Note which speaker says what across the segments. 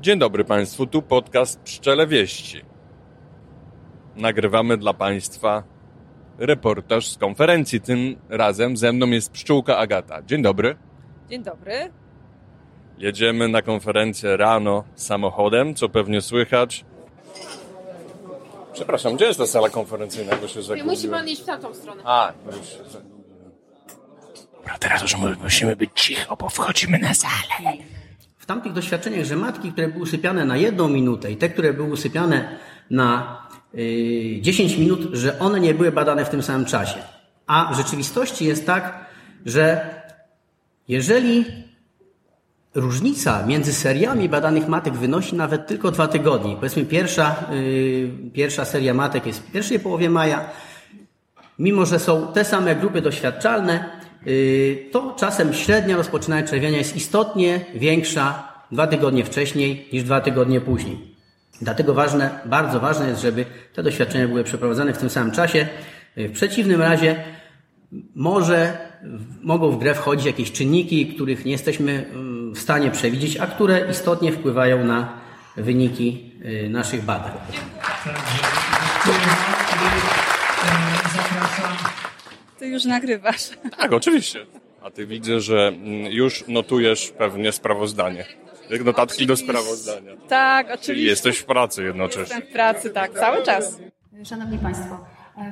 Speaker 1: Dzień dobry Państwu, tu podcast Pszczele Wieści. Nagrywamy dla Państwa reportaż z konferencji. Tym razem ze mną jest pszczółka Agata. Dzień dobry.
Speaker 2: Dzień dobry.
Speaker 1: Jedziemy na konferencję rano samochodem, co pewnie słychać. Przepraszam, gdzie jest ta sala konferencyjna? Bo się
Speaker 2: Musi
Speaker 1: zagubiłem.
Speaker 2: pan iść w tamtą stronę.
Speaker 1: A, już się zagubiłem.
Speaker 3: Dobra, teraz już my- musimy być cicho, bo wchodzimy na salę.
Speaker 4: Tamtych doświadczeniach, że matki, które były usypiane na jedną minutę i te, które były usypiane na y, 10 minut, że one nie były badane w tym samym czasie. A w rzeczywistości jest tak, że jeżeli różnica między seriami badanych matek wynosi nawet tylko dwa tygodnie, powiedzmy pierwsza, y, pierwsza seria matek jest w pierwszej połowie maja, mimo że są te same grupy doświadczalne, yy, to czasem średnia rozpoczynania czerwienia jest istotnie większa dwa tygodnie wcześniej niż dwa tygodnie później. Dlatego ważne, bardzo ważne jest, żeby te doświadczenia były przeprowadzane w tym samym czasie. Yy, W przeciwnym razie może, mogą w grę wchodzić jakieś czynniki, których nie jesteśmy yy, w stanie przewidzieć, a które istotnie wpływają na wyniki yy, naszych badań.
Speaker 5: Ty już nagrywasz.
Speaker 1: Tak, oczywiście. A ty widzę, że mm, już notujesz pewnie sprawozdanie. Jak notatki do sprawozdania.
Speaker 5: Tak,
Speaker 1: Czyli
Speaker 5: oczywiście.
Speaker 1: jesteś w pracy jednocześnie.
Speaker 5: Jestem w pracy, tak, cały czas.
Speaker 6: Szanowni Państwo,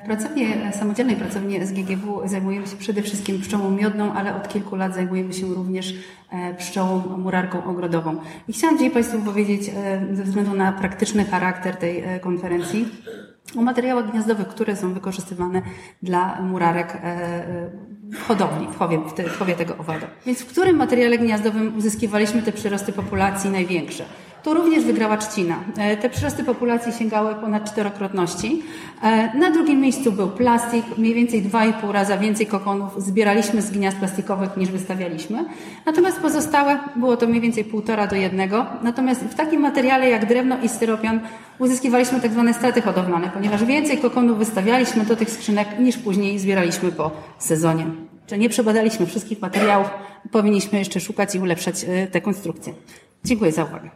Speaker 6: w pracowni, samodzielnej pracowni SGGW zajmujemy się przede wszystkim pszczołą miodną, ale od kilku lat zajmujemy się również e, pszczołą murarką ogrodową. I chciałam dzisiaj Państwu powiedzieć, e, ze względu na praktyczny charakter tej e, konferencji, o materiałach gniazdowych, które są wykorzystywane dla murarek e, w hodowli, w chowie, w chowie tego owada. Więc w którym materiale gniazdowym uzyskiwaliśmy te przyrosty populacji największe? Tu również wygrała trzcina. E, Te przyrosty populacji sięgały ponad czterokrotności. E, Na drugim miejscu był plastik, mniej więcej 2,5 raza więcej kokonów zbieraliśmy z gniazd plastikowych niż wystawialiśmy. Natomiast pozostałe było to mniej więcej półtora do jednego. Natomiast w takim materiale jak drewno i styropian uzyskiwaliśmy tak zwane straty hodowlane, ponieważ więcej kokonów wystawialiśmy do tych skrzynek niż później zbieraliśmy po sezonie. Czy nie przebadaliśmy wszystkich materiałów, powinniśmy jeszcze szukać i ulepszać e, te konstrukcje. Dziękuję za uwagę.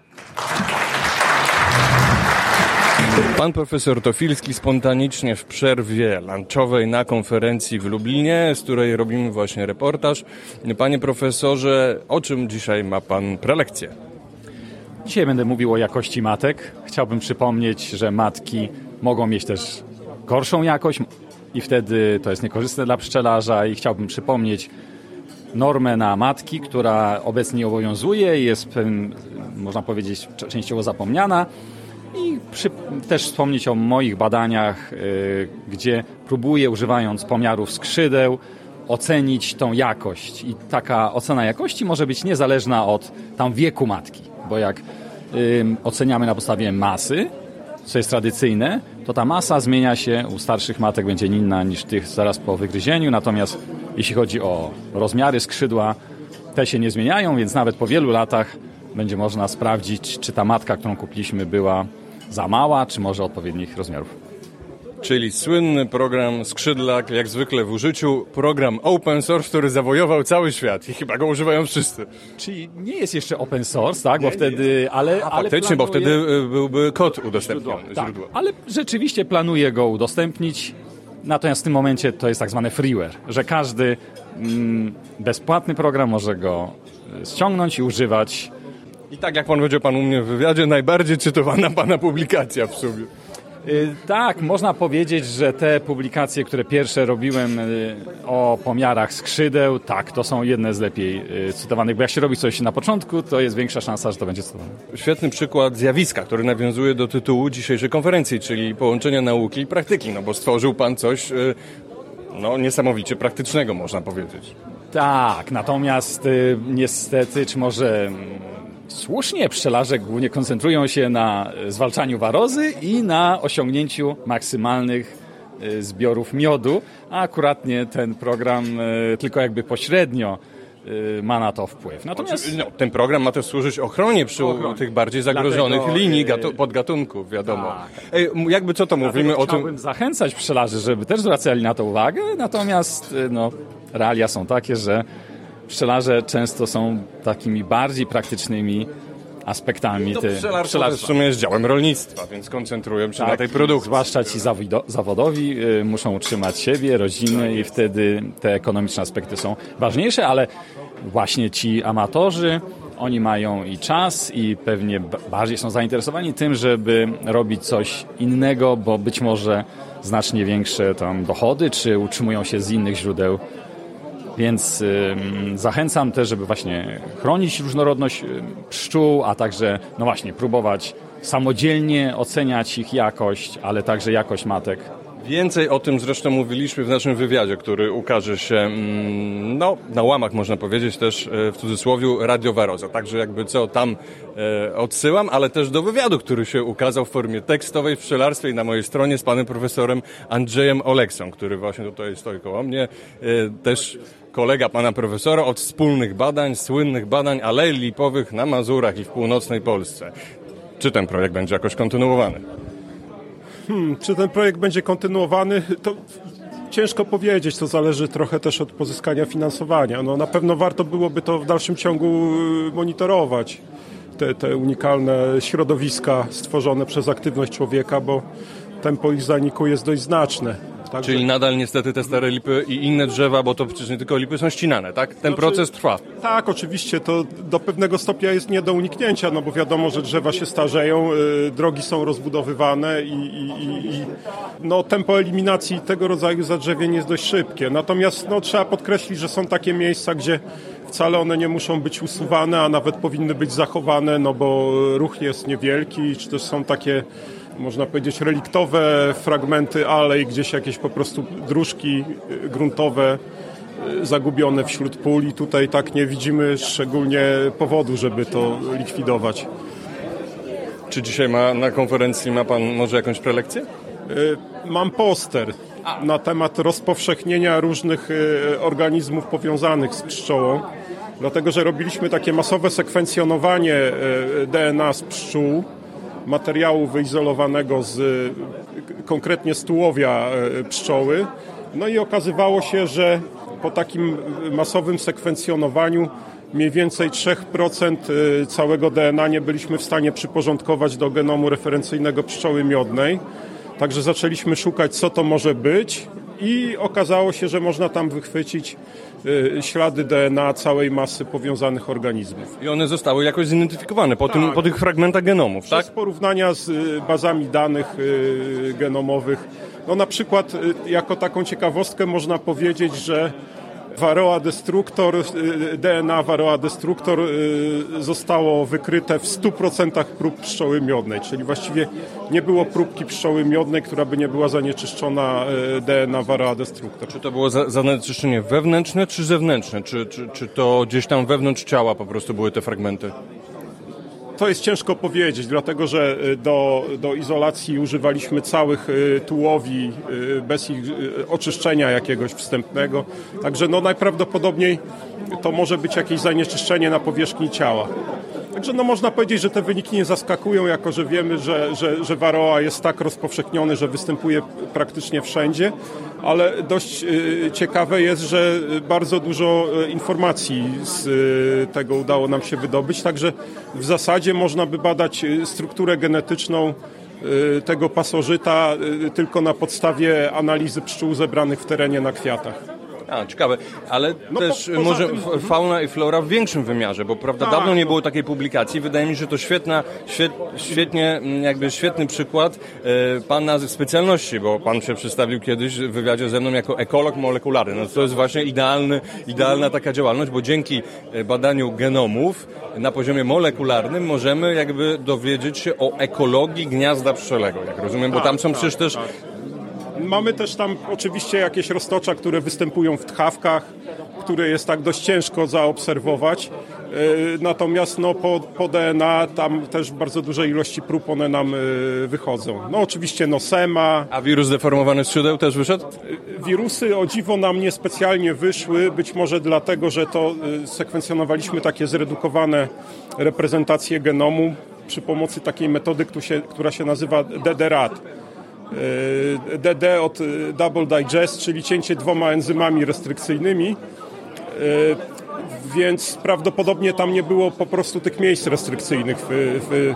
Speaker 1: Pan profesor Tofilski spontanicznie w przerwie lunchowej na konferencji w Lublinie, z której robimy właśnie reportaż. Panie profesorze, o czym dzisiaj ma pan prelekcję?
Speaker 7: Dzisiaj będę mówił o jakości matek. Chciałbym przypomnieć, że matki mogą mieć też gorszą jakość i wtedy to jest niekorzystne dla pszczelarza i chciałbym przypomnieć normę na matki, która obecnie obowiązuje i jest, można powiedzieć, częściowo zapomniana. I przy, też wspomnieć o moich badaniach, y, gdzie próbuję, używając pomiarów skrzydeł, ocenić tą jakość. I taka ocena jakości może być niezależna od tam wieku matki, bo jak oceniamy na podstawie masy, co jest tradycyjne, to ta masa zmienia się u starszych matek, będzie inna niż tych zaraz po wygryzieniu, natomiast jeśli chodzi o rozmiary skrzydła, te się nie zmieniają, więc nawet po wielu latach będzie można sprawdzić, czy ta matka, którą kupiliśmy, była za mała, czy może odpowiednich rozmiarów.
Speaker 1: Czyli słynny program Skrzydlak, jak zwykle w użyciu, program open source, który zawojował cały świat i chyba go używają wszyscy.
Speaker 7: Czyli nie jest jeszcze open source, tak? Bo wtedy, ale,
Speaker 1: A
Speaker 7: ale
Speaker 1: faktycznie, bo wtedy y, byłby kod udostępniony,
Speaker 7: Tak,
Speaker 1: źródło.
Speaker 7: ale rzeczywiście planuję go udostępnić. Natomiast w tym momencie to jest tak zwany freeware, że każdy mm, bezpłatny program może go y, ściągnąć i używać.
Speaker 1: I tak jak pan powiedział pan u mnie w wywiadzie, najbardziej cytowana pana publikacja w sumie.
Speaker 7: Y, Tak, można powiedzieć, że te publikacje, które pierwsze robiłem y, o pomiarach skrzydeł, tak, to są jedne z lepiej y, cytowanych, bo jak się robi coś na początku, to jest większa szansa, że to będzie cytowane.
Speaker 1: Świetny przykład zjawiska, który nawiązuje do tytułu dzisiejszej konferencji, czyli połączenia nauki i praktyki, no bo stworzył pan coś no, niesamowicie praktycznego, można powiedzieć.
Speaker 7: Tak, natomiast niestety, czy może mm, słusznie, pszczelarze głównie koncentrują się na y, zwalczaniu warozy i na osiągnięciu maksymalnych y, zbiorów miodu, a akuratnie ten program y, tylko jakby pośrednio ma na to wpływ. Natomiast
Speaker 1: No, ten program ma też służyć ochronie przy
Speaker 7: Ochronie.
Speaker 1: tych bardziej zagrożonych
Speaker 7: Dlatego,
Speaker 1: linii, gatu, podgatunków, wiadomo.
Speaker 7: Tak.
Speaker 1: Ej, jakby co to mówimy o tym...
Speaker 7: chciałbym zachęcać pszczelarzy, żeby też zwracali na to uwagę, natomiast no, realia są takie, że pszczelarze często są takimi bardziej praktycznymi aspektami
Speaker 1: To
Speaker 7: ty-
Speaker 1: pszczelarstwo w sumie jest działem rolnictwa, więc koncentrują się na tej produkcji.
Speaker 7: Zwłaszcza ci zawido- zawodowi y, muszą utrzymać siebie, rodziny i wtedy te ekonomiczne aspekty są ważniejsze, ale właśnie ci amatorzy, oni mają i czas i pewnie bardziej są zainteresowani tym, żeby robić coś innego, bo być może znacznie większe tam dochody, czy utrzymują się z innych źródeł więc zachęcam też, żeby właśnie chronić różnorodność pszczół, a także, no właśnie, próbować samodzielnie oceniać ich jakość, ale także jakość matek.
Speaker 1: Więcej o tym zresztą mówiliśmy w naszym wywiadzie, który ukaże się mm, no, na łamach, można powiedzieć, też e, w cudzysłowie Radio Waroza. Także jakby co tam e, odsyłam, ale też do wywiadu, który się ukazał w formie tekstowej w pszczelarstwie i na mojej stronie z panem profesorem Andrzejem Oleksą, który właśnie tutaj stoi koło mnie. E, też kolega pana profesora od wspólnych badań, słynnych badań alei lipowych na Mazurach i w północnej Polsce. Czy ten projekt będzie jakoś kontynuowany?
Speaker 8: Czy ten projekt będzie kontynuowany? To ciężko powiedzieć, to zależy trochę też od pozyskania finansowania. No, na pewno warto byłoby to w dalszym ciągu y, monitorować, te, te unikalne środowiska stworzone przez aktywność człowieka, bo tempo ich zaniku jest dość znaczne. Także-
Speaker 1: Czyli nadal niestety te stare lipy i inne drzewa, bo to przecież nie tylko lipy są ścinane, tak? Ten proces trwa.
Speaker 8: Tak, oczywiście, to do pewnego stopnia jest nie do uniknięcia, no bo wiadomo, że drzewa się starzeją, y, drogi są rozbudowywane i, i, i, i no, tempo eliminacji tego rodzaju zadrzewień jest dość szybkie. Natomiast no, trzeba podkreślić, że są takie miejsca, gdzie wcale one nie muszą być usuwane, a nawet powinny być zachowane, no bo ruch jest niewielki, czy też są takie można powiedzieć, reliktowe fragmenty alej, gdzieś jakieś po prostu dróżki y, gruntowe y, zagubione wśród pól i tutaj tak nie widzimy szczególnie powodu, żeby to likwidować.
Speaker 1: Czy dzisiaj ma, na konferencji ma pan może jakąś prelekcję?
Speaker 8: Y, Mam poster na temat rozpowszechnienia różnych organizmów powiązanych z pszczołą, dlatego że robiliśmy takie masowe sekwencjonowanie DNA z pszczół, materiału wyizolowanego z y, konkretnie z tułowia y, pszczoły. No i okazywało się, że po takim masowym sekwencjonowaniu mniej więcej 3% y, całego DNA nie byliśmy w stanie przyporządkować do genomu referencyjnego pszczoły miodnej. Także zaczęliśmy szukać, co to może być i okazało się, że można tam wychwycić y, ślady DNA całej masy powiązanych organizmów.
Speaker 1: I one zostały jakoś zidentyfikowane po, tym,
Speaker 8: Tak.
Speaker 1: po tych fragmentach genomów, tak?
Speaker 8: Przez porównania z y, bazami danych y, genomowych. No na przykład jako taką ciekawostkę można powiedzieć, że Varroa destructor, y, DNA Varroa destructor y, zostało wykryte w 100% prób pszczoły miodnej, czyli właściwie nie było próbki pszczoły miodnej, która by nie była zanieczyszczona y, DNA Varroa destructor.
Speaker 1: Czy to było za- zanieczyszczenie wewnętrzne czy zewnętrzne? Czy, czy, czy to gdzieś tam wewnątrz ciała po prostu były te fragmenty?
Speaker 8: To jest ciężko powiedzieć, dlatego że y, do, do izolacji używaliśmy całych y, tułowi y, bez ich oczyszczenia jakiegoś wstępnego. Także no najprawdopodobniej to może być jakieś zanieczyszczenie na powierzchni ciała. Także no można powiedzieć, że te wyniki nie zaskakują, jako że wiemy, że, że, że Varroa jest tak rozpowszechniony, że występuje praktycznie wszędzie, ale dość y, ciekawe jest, że bardzo dużo y, informacji z y, tego udało nam się wydobyć, także w zasadzie można by badać strukturę genetyczną tego pasożyta tylko na podstawie analizy pszczół zebranych w terenie na kwiatach.
Speaker 1: A, ciekawe. Ale
Speaker 8: No
Speaker 1: też
Speaker 8: po-
Speaker 1: może
Speaker 8: tym-
Speaker 1: fauna i flora w większym wymiarze, bo prawda,
Speaker 8: Tak,
Speaker 1: dawno nie
Speaker 8: no.
Speaker 1: było takiej publikacji. Wydaje mi się, że to świetna, świet, świetnie, mm, jakby świetny przykład e, pana specjalności, bo pan się przedstawił kiedyś w wywiadzie ze mną jako ekolog molekularny. No to jest właśnie idealny, idealna taka działalność, bo dzięki e, badaniu genomów na poziomie molekularnym możemy jakby dowiedzieć się o ekologii gniazda pszczelego, jak rozumiem, bo tam są przecież też
Speaker 8: Mamy też tam oczywiście jakieś roztocza, które występują w tchawkach, które jest tak dość ciężko zaobserwować. Yy, Natomiast no, po, po DNA tam też w bardzo dużej ilości prób one nam yy, wychodzą. No oczywiście nosema,
Speaker 1: A wirus deformowany skrzydeł też wyszedł?
Speaker 8: Wirusy o dziwo nam niespecjalnie wyszły, być może dlatego, że to sekwencjonowaliśmy takie zredukowane reprezentacje genomu przy pomocy takiej metody, która się nazywa DDRAT. DD od y, Double Digest, czyli cięcie dwoma enzymami restrykcyjnymi. Y, więc prawdopodobnie tam nie było po prostu tych miejsc restrykcyjnych. W,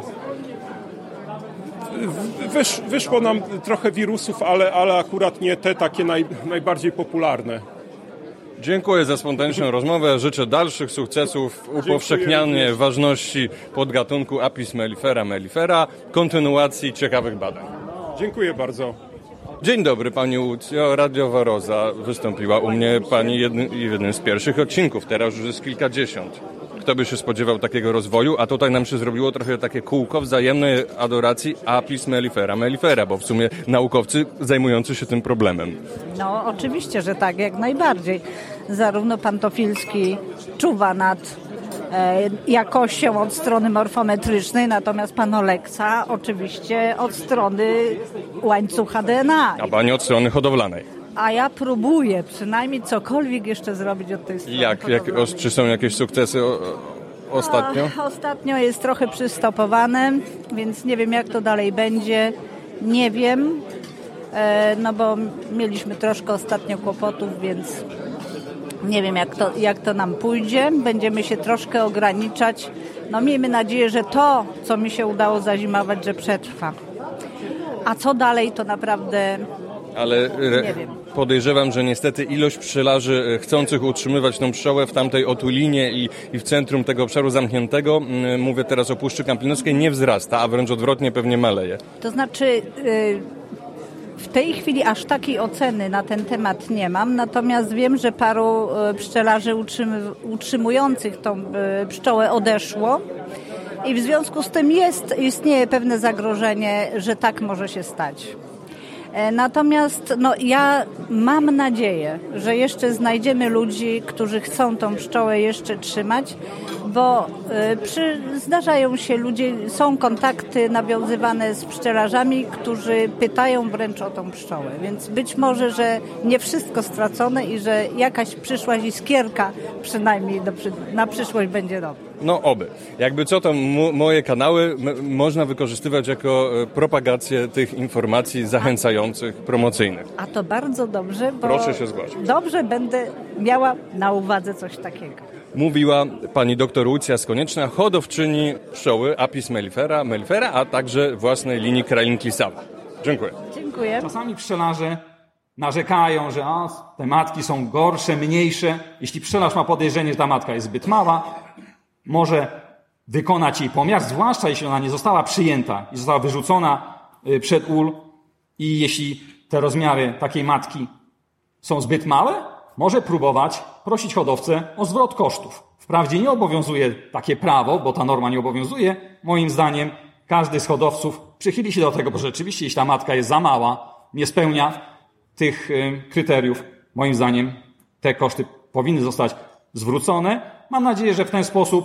Speaker 8: wysz, wyszło nam trochę wirusów, ale, ale akurat nie te takie naj, najbardziej popularne.
Speaker 1: Dziękuję za spontaniczną rozmowę. Życzę dalszych sukcesów upowszechnianie ważności podgatunku Apis mellifera mellifera, kontynuacji ciekawych badań.
Speaker 8: Dziękuję bardzo.
Speaker 1: Dzień dobry Pani Łucjo, Radio Waroza wystąpiła u mnie Pani jednym, w jednym z pierwszych odcinków, teraz już jest kilkadziesiąt. Kto by się spodziewał takiego rozwoju, a tutaj nam się zrobiło trochę takie kółko wzajemnej adoracji Apis mellifera mellifera, bo w sumie naukowcy zajmujący się tym problemem.
Speaker 9: No, oczywiście, że tak, jak najbardziej. Zarówno pan Tofilski czuwa nad jakością od strony morfometrycznej, natomiast pan Oleksa oczywiście od strony łańcucha DNA.
Speaker 1: A Pani od strony hodowlanej.
Speaker 9: A ja próbuję przynajmniej cokolwiek jeszcze zrobić od tej strony.
Speaker 1: Jak, jak, o, czy są jakieś sukcesy o, o, ostatnio?
Speaker 9: Ostatnio jest trochę przystopowane, więc nie wiem jak to dalej będzie. Nie wiem, e, no bo mieliśmy troszkę ostatnio kłopotów, więc nie wiem jak to, jak to nam pójdzie. Będziemy się troszkę ograniczać. No miejmy nadzieję, że to, co mi się udało zazimować, że przetrwa. A co dalej, to naprawdę
Speaker 1: Ale re,
Speaker 9: Nie wiem.
Speaker 1: podejrzewam, że niestety ilość pszczelarzy e, chcących utrzymywać tą pszczołę w tamtej otulinie i, i w centrum tego obszaru zamkniętego, mówię teraz o Puszczy Kampinoskiej, nie wzrasta, a wręcz odwrotnie pewnie maleje.
Speaker 9: To znaczy, y, w tej chwili aż takiej oceny na ten temat nie mam, natomiast wiem, że paru y, pszczelarzy utrzymujących tą y, pszczołę odeszło i w związku z tym jest, istnieje pewne zagrożenie, że tak może się stać. E, Natomiast no, ja mam nadzieję, że jeszcze znajdziemy ludzi, którzy chcą tą pszczołę jeszcze trzymać, bo e, przy, zdarzają się ludzie, są kontakty nawiązywane z pszczelarzami, którzy pytają wręcz o tą pszczołę. Więc być może, że nie wszystko stracone i że jakaś przyszła iskierka przynajmniej do, na przyszłość będzie dobra.
Speaker 1: No oby. Jakby co to mo- moje kanały można wykorzystywać jako e, propagację tych informacji zachęcających, promocyjnych.
Speaker 9: A to bardzo dobrze, bo
Speaker 1: Proszę się zgłosić.
Speaker 9: dobrze będę miała na uwadze coś takiego.
Speaker 1: Mówiła pani doktor Łucja Skonieczna, hodowczyni pszczoły Apis mellifera, mellifera, a także własnej linii kralinki Sava. Dziękuję.
Speaker 9: Dziękuję.
Speaker 7: Czasami pszczelarze narzekają, że a, te matki są gorsze, mniejsze. Jeśli pszczelarz ma podejrzenie, że ta matka jest zbyt mała, może wykonać jej pomiar, zwłaszcza jeśli ona nie została przyjęta i została wyrzucona y, przed ul i jeśli te rozmiary takiej matki są zbyt małe, może próbować prosić hodowcę o zwrot kosztów. Wprawdzie nie obowiązuje takie prawo, bo ta norma nie obowiązuje. Moim zdaniem każdy z hodowców przychyli się do tego, bo rzeczywiście jeśli ta matka jest za mała, nie spełnia tych y, kryteriów, moim zdaniem te koszty powinny zostać zwrócone. Mam nadzieję, że w ten sposób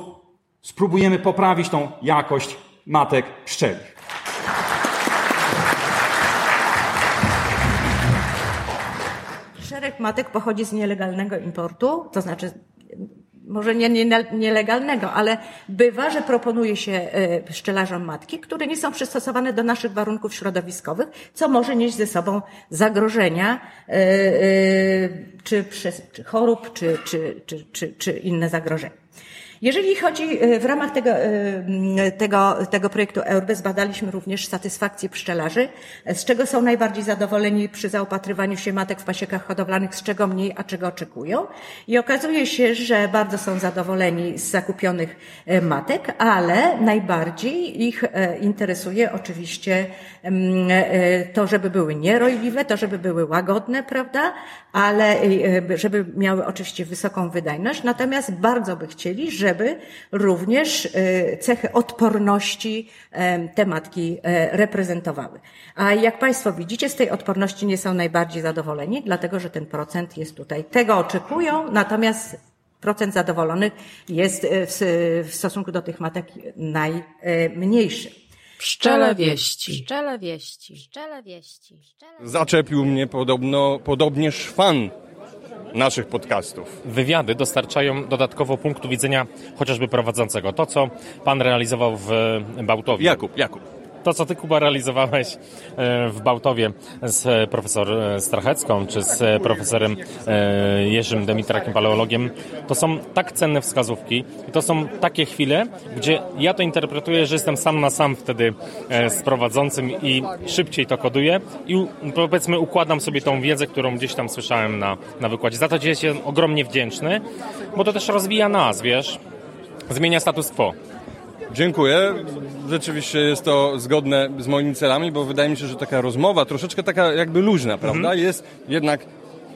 Speaker 7: spróbujemy poprawić tą jakość matek pszczelich.
Speaker 10: Szereg matek pochodzi z nielegalnego importu, to znaczy może nie, nie nielegalnego, ale bywa, że proponuje się e, pszczelarzom matki, które nie są przystosowane do naszych warunków środowiskowych, co może nieść ze sobą zagrożenia e, e, czy, przez, czy chorób, czy, czy, czy, czy, czy inne zagrożenia. Jeżeli chodzi e, w ramach tego, e, tego, tego projektu EURBE, zbadaliśmy również satysfakcję pszczelarzy, z czego są najbardziej zadowoleni przy zaopatrywaniu się matek w pasiekach hodowlanych, z czego mniej, a czego oczekują. I okazuje się, że bardzo są zadowoleni z zakupionych e, matek, ale najbardziej ich interesuje oczywiście to, żeby były nierojliwe, to, żeby były łagodne, prawda, ale e, żeby miały oczywiście wysoką wydajność, natomiast bardzo by chcieli, żeby również e, cechy odporności e, te matki e, reprezentowały. A jak Państwo widzicie, z tej odporności nie są najbardziej zadowoleni, dlatego że ten procent jest tutaj. Tego oczekują, natomiast procent zadowolonych jest e, w, w stosunku do tych matek najmniejszy.
Speaker 11: Pszczele wieści. Pszczele wieści. Pszczele wieści. Pszczele...
Speaker 1: Zaczepił mnie podobno, podobnie szwan naszych podcastów.
Speaker 12: Wywiady dostarczają dodatkowo punktu widzenia chociażby prowadzącego. To, co pan realizował w Bałtowie.
Speaker 1: Jakub, Jakub.
Speaker 12: To co ty, Kuba, realizowałeś e, w Bałtowie z profesor e, Strachecką, czy z profesorem e, Jerzym Demitrakiem, paleologiem, to są tak cenne wskazówki i to są takie chwile, gdzie ja to interpretuję, że jestem sam na sam wtedy e, z prowadzącym i szybciej to koduję i powiedzmy układam sobie tą wiedzę, którą gdzieś tam słyszałem na, na wykładzie. Za to jestem ogromnie wdzięczny, bo to też rozwija nas, wiesz, zmienia status quo.
Speaker 1: Dziękuję. Rzeczywiście jest to zgodne z moimi celami, bo wydaje mi się, że taka rozmowa, troszeczkę taka jakby luźna, prawda, jest jednak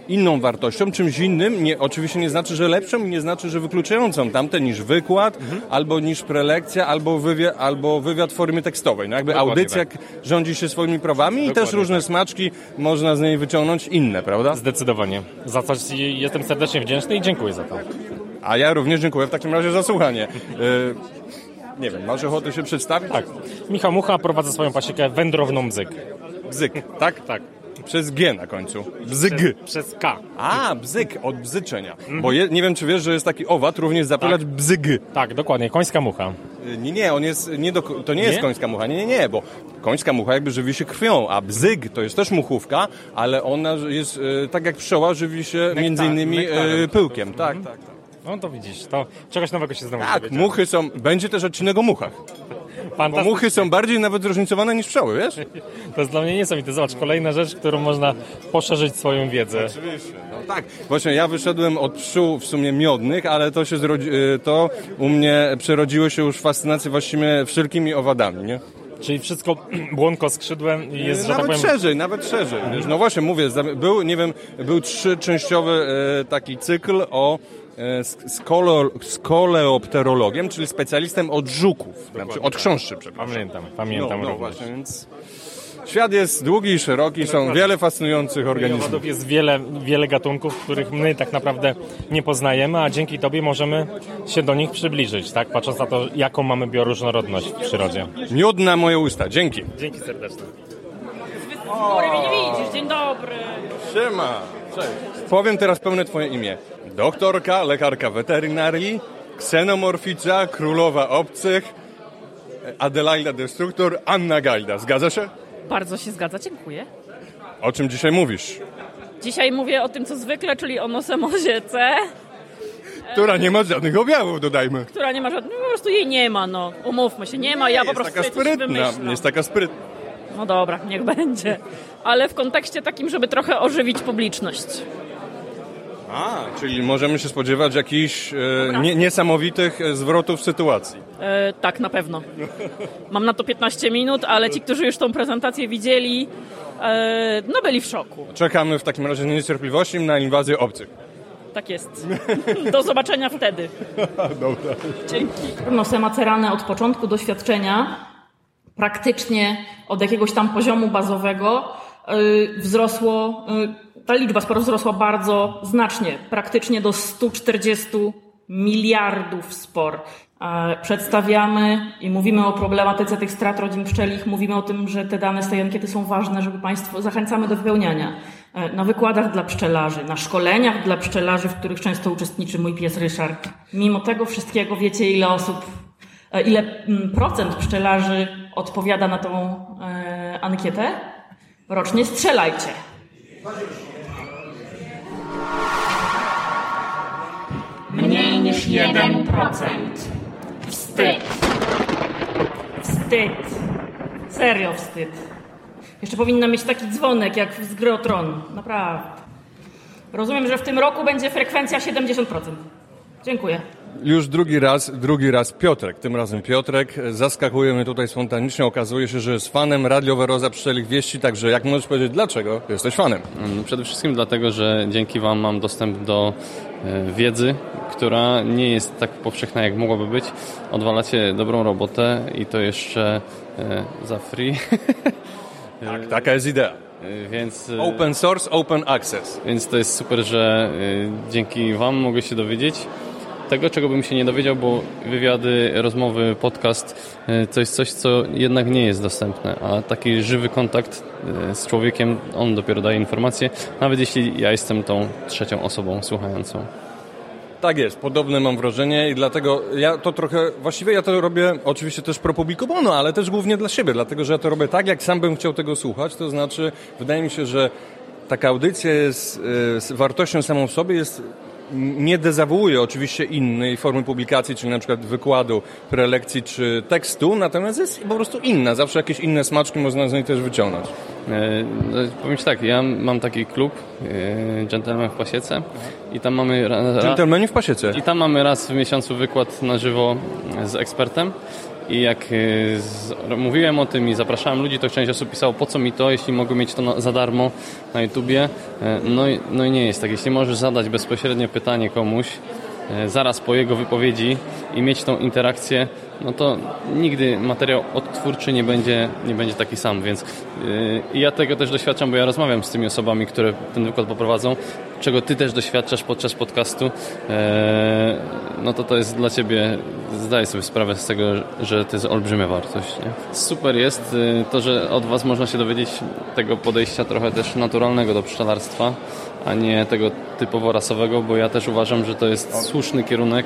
Speaker 1: inną wartością, czymś innym. Nie, oczywiście nie znaczy, że lepszą i nie znaczy, że wykluczającą tamte niż wykład, albo niż prelekcja, albo wywiad, albo wywiad w formie tekstowej. No jakby
Speaker 12: Dokładnie
Speaker 1: audycja
Speaker 12: tak.
Speaker 1: rządzi się swoimi prawami i też
Speaker 12: Dokładnie
Speaker 1: różne
Speaker 12: tak.
Speaker 1: smaczki można z niej wyciągnąć inne, prawda?
Speaker 12: Zdecydowanie. Za co ci jestem serdecznie wdzięczny i dziękuję za to.
Speaker 1: A ja również dziękuję w takim razie za słuchanie. Nie wiem, masz ochotę się przedstawić?
Speaker 12: Tak. Michał Mucha prowadzę swoją pasiekę wędrowną Bzyk.
Speaker 1: Bzyk, tak?
Speaker 12: Tak.
Speaker 1: Przez G na końcu. Bzyg.
Speaker 12: Przez, przez K.
Speaker 1: A, bzyk, od bzyczenia. Bo je, nie wiem, czy wiesz, że jest taki owad, również zapylacz bzyg.
Speaker 12: Tak, dokładnie. Końska mucha.
Speaker 1: Y, Nie, nie, on jest nie do, to nie,
Speaker 12: Nie?
Speaker 1: jest końska mucha, nie, nie, nie, bo końska mucha jakby żywi się krwią, a bzyg to jest też muchówka, ale ona jest, y, tak jak pszczoła, żywi się między innymi y, pyłkiem. Tak, tak, tak.
Speaker 12: No to widzisz, to czegoś nowego się znowu
Speaker 1: Tak,
Speaker 12: dowiedziałem.
Speaker 1: muchy są, będzie też odcinek o muchach. Bo
Speaker 12: Fantastycznie.
Speaker 1: muchy są bardziej nawet zróżnicowane niż pszczoły, wiesz?
Speaker 12: To jest dla mnie niesamowite. Zobacz, kolejna rzecz, którą można poszerzyć swoją wiedzę.
Speaker 1: Oczywiście. No tak, właśnie ja wyszedłem od pszczół w sumie miodnych, ale to się zrodzi, y, to u mnie przerodziło się już fascynację właściwie wszelkimi owadami, nie?
Speaker 12: Czyli wszystko błonko skrzydłem i jest, że
Speaker 1: nawet
Speaker 12: tak powiem...
Speaker 1: szerzej, nawet szerzej. wiesz. No właśnie mówię, za- był, nie wiem, był trzyczęściowy e, taki cykl o e, skolo, skoleopterologiem, czyli specjalistem od żuków, znaczy od chrząszczy, przepraszam.
Speaker 12: Pamiętam, pamiętam
Speaker 1: no, no
Speaker 12: również.
Speaker 1: właśnie, więc świat jest długi i szeroki, są wiele fascynujących organizmów.
Speaker 12: Jest wiele, wiele gatunków, których my tak naprawdę nie poznajemy, a dzięki Tobie możemy się do nich przybliżyć, tak? Patrząc na to, jaką mamy bioróżnorodność w przyrodzie.
Speaker 1: Miód na moje usta, dzięki.
Speaker 12: Dzięki serdeczne.
Speaker 13: Góry mnie nie widzisz, dzień dobry.
Speaker 1: Siema, cześć. Powiem teraz pełne twoje imię. Doktorka, lekarka weterynarii, ksenomorfica, królowa obcych, Adelaida Destruktor, Anna Gajda. Zgadza się?
Speaker 13: Bardzo się zgadza, dziękuję.
Speaker 1: O czym dzisiaj mówisz?
Speaker 13: Dzisiaj mówię o tym, co zwykle, czyli o nosemozie C,
Speaker 1: Która nie ma żadnych objawów, dodajmy.
Speaker 13: która nie ma żadnego, po prostu jej nie ma, no. Umówmy się, nie ma, ja po prostu
Speaker 1: taka sprytna, jest taka sprytna.
Speaker 13: No dobra, niech będzie. Ale w kontekście takim, żeby trochę ożywić publiczność.
Speaker 1: A, czyli możemy się spodziewać jakichś e, nie, niesamowitych e, zwrotów sytuacji.
Speaker 13: E, tak, na pewno. Mam na to 15 minut, ale ci, którzy już tą prezentację widzieli, e, no byli w szoku.
Speaker 1: Czekamy w takim razie z niecierpliwością na inwazję obcych.
Speaker 13: Tak jest. Do zobaczenia wtedy.
Speaker 1: Dobra.
Speaker 13: Dzięki. Nosę macerane od początku doświadczenia, praktycznie od jakiegoś tam poziomu bazowego, yy, wzrosło, yy, ta liczba sporo wzrosła bardzo znacznie, praktycznie do 140 miliardów spor. E, Przedstawiamy i mówimy o problematyce tych strat rodzin pszczelich, mówimy o tym, że te dane z tej ankiety są ważne, żeby Państwo, zachęcamy do wypełniania. E, Na wykładach dla pszczelarzy, na szkoleniach dla pszczelarzy, w których często uczestniczy mój pies Ryszard. Mimo tego wszystkiego wiecie, ile osób, e, ile mm, procent pszczelarzy odpowiada na tą ankietę? Rocznie strzelajcie. Niż 1%. Wstyd. Wstyd. Serio wstyd. Jeszcze powinna mieć taki dzwonek jak z gry o Tron. Naprawdę. Rozumiem, że w tym roku będzie frekwencja 70%. Dziękuję.
Speaker 1: Już drugi raz, drugi raz Piotrek. Tym razem Piotrek zaskakuje mnie tutaj spontanicznie. Okazuje się, że jest fanem radioweroza pszczelich wieści, także jak możesz powiedzieć, dlaczego jesteś fanem?
Speaker 14: No, Przede wszystkim dlatego, że dzięki Wam mam dostęp do e, wiedzy, która nie jest tak powszechna, jak mogłaby być. Odwalacie dobrą robotę i to jeszcze e, za free.
Speaker 1: Tak, taka jest idea.
Speaker 14: E, Więc,
Speaker 1: Open source, open access.
Speaker 14: więc to jest super, że dzięki Wam mogę się dowiedzieć tego, czego bym się nie dowiedział, bo wywiady, rozmowy, podcast e, to jest coś, co jednak nie jest dostępne, a taki żywy kontakt e, z człowiekiem, on dopiero daje informacje, nawet jeśli ja jestem tą trzecią osobą słuchającą.
Speaker 1: Tak jest, podobne mam wrażenie i dlatego ja to trochę, właściwie ja to robię oczywiście też pro publico bono, ale też głównie dla siebie, dlatego że ja to robię tak, jak sam bym chciał tego słuchać, to znaczy wydaje mi się, że taka audycja jest e, z wartością samą w sobie, jest nie dezawuuje oczywiście innej formy publikacji, czyli na przykład wykładu, prelekcji czy tekstu, natomiast jest po prostu inna. Zawsze jakieś inne smaczki można z niej też wyciągnąć.
Speaker 14: E, no, powiem Ci tak, ja mam taki klub e, Gentleman w Pasiece i tam mamy... Ra, ra,
Speaker 1: w pasiece.
Speaker 14: I tam mamy raz w miesiącu wykład na żywo z ekspertem. I jak e, z, mówiłem o tym i zapraszałem ludzi, to część osób pisało, po co mi to, jeśli mogę mieć to na, za darmo na YouTubie. E, No i, no i nie jest tak. Jeśli możesz zadać bezpośrednio pytanie komuś, e, zaraz po jego wypowiedzi i mieć tą interakcję, no to nigdy materiał odtwórczy nie będzie, nie będzie taki sam, więc yy, ja tego też doświadczam, bo ja rozmawiam z tymi osobami, które ten wykład poprowadzą, czego ty też doświadczasz podczas podcastu, yy, no to to jest dla ciebie, zdaję sobie sprawę z tego, że to jest olbrzymia wartość. Nie? Super jest yy, to, że od was można się dowiedzieć tego podejścia trochę też naturalnego do pszczelarstwa, a nie tego typowo rasowego, bo ja też uważam, że to jest słuszny kierunek.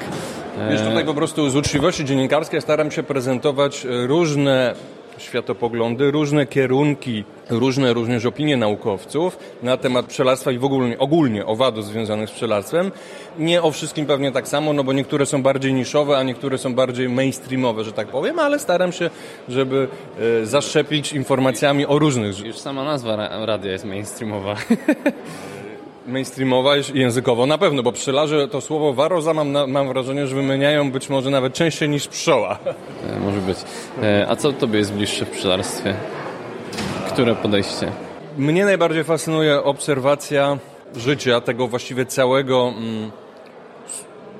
Speaker 1: Wiesz, tutaj po prostu z uczciwości dziennikarskiej staram się prezentować e, różne światopoglądy, różne kierunki, różne również opinie naukowców na temat pszczelarstwa i w ogóle, ogólnie owadów związanych z pszczelarstwem. Nie o wszystkim pewnie tak samo, no bo niektóre są bardziej niszowe, a niektóre są bardziej mainstreamowe, że tak powiem, ale staram się, żeby e, zaszczepić informacjami o różnych
Speaker 14: Już sama nazwa ra- radia jest mainstreamowa.
Speaker 1: mainstreamowa i językowo na pewno, bo pszczelarze to słowo waroza mam, na, mam wrażenie, że wymieniają być może nawet częściej niż pszczoła.
Speaker 14: E, Może być. E, A co tobie jest bliższe w pszczelarstwie? Które podejście?
Speaker 1: Mnie najbardziej fascynuje obserwacja życia tego właściwie całego mm,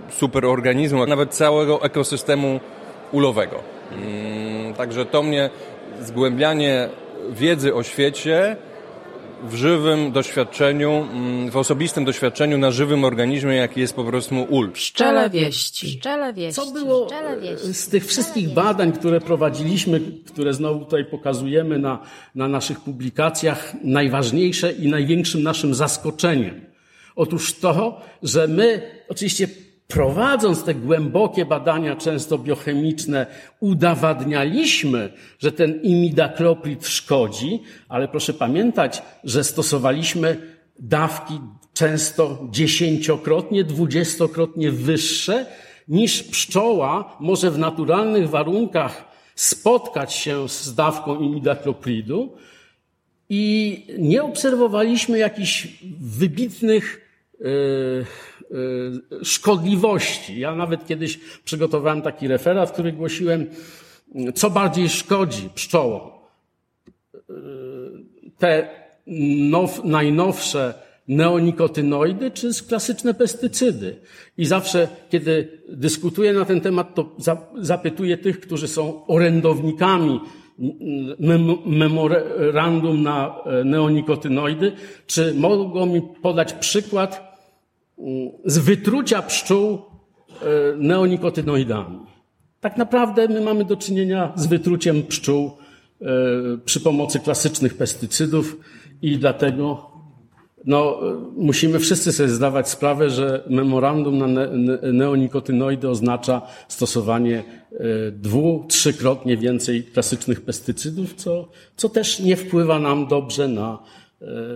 Speaker 1: superorganizmu, nawet całego ekosystemu ulowego. Mm, Także to mnie zgłębianie wiedzy o świecie w żywym doświadczeniu, mm, w osobistym doświadczeniu na żywym organizmie, jaki jest po prostu ul.
Speaker 11: Pszczele wieści. Pszczele wieści.
Speaker 15: Co było
Speaker 11: Pszczele wieści.
Speaker 15: z tych wszystkich badań, które prowadziliśmy, które znowu tutaj pokazujemy na, na naszych publikacjach, najważniejsze i największym naszym zaskoczeniem? Otóż to, że my oczywiście prowadząc te głębokie badania, często biochemiczne, udowadnialiśmy, że ten imidakloprid szkodzi, ale proszę pamiętać, że stosowaliśmy dawki często dziesięciokrotnie, dwudziestokrotnie wyższe niż pszczoła może w naturalnych warunkach spotkać się z dawką imidaklopridu i nie obserwowaliśmy jakichś wybitnych yy, szkodliwości. Ja nawet kiedyś przygotowałem taki referat, w którym głosiłem, co bardziej szkodzi pszczołom. Yy, te now, najnowsze neonikotynoidy czy klasyczne pestycydy. I zawsze, kiedy dyskutuję na ten temat, to za, zapytuję tych, którzy są orędownikami mem, memorandum na e, neonikotynoidy, czy mogą mi podać przykład z wytrucia pszczół e, neonikotynoidami. Tak naprawdę my mamy do czynienia z wytruciem pszczół e, przy pomocy klasycznych pestycydów i dlatego no, musimy wszyscy sobie zdawać sprawę, że memorandum na ne ne neonikotynoidy oznacza stosowanie e, dwu, trzykrotnie więcej klasycznych pestycydów, co, co też nie wpływa nam dobrze na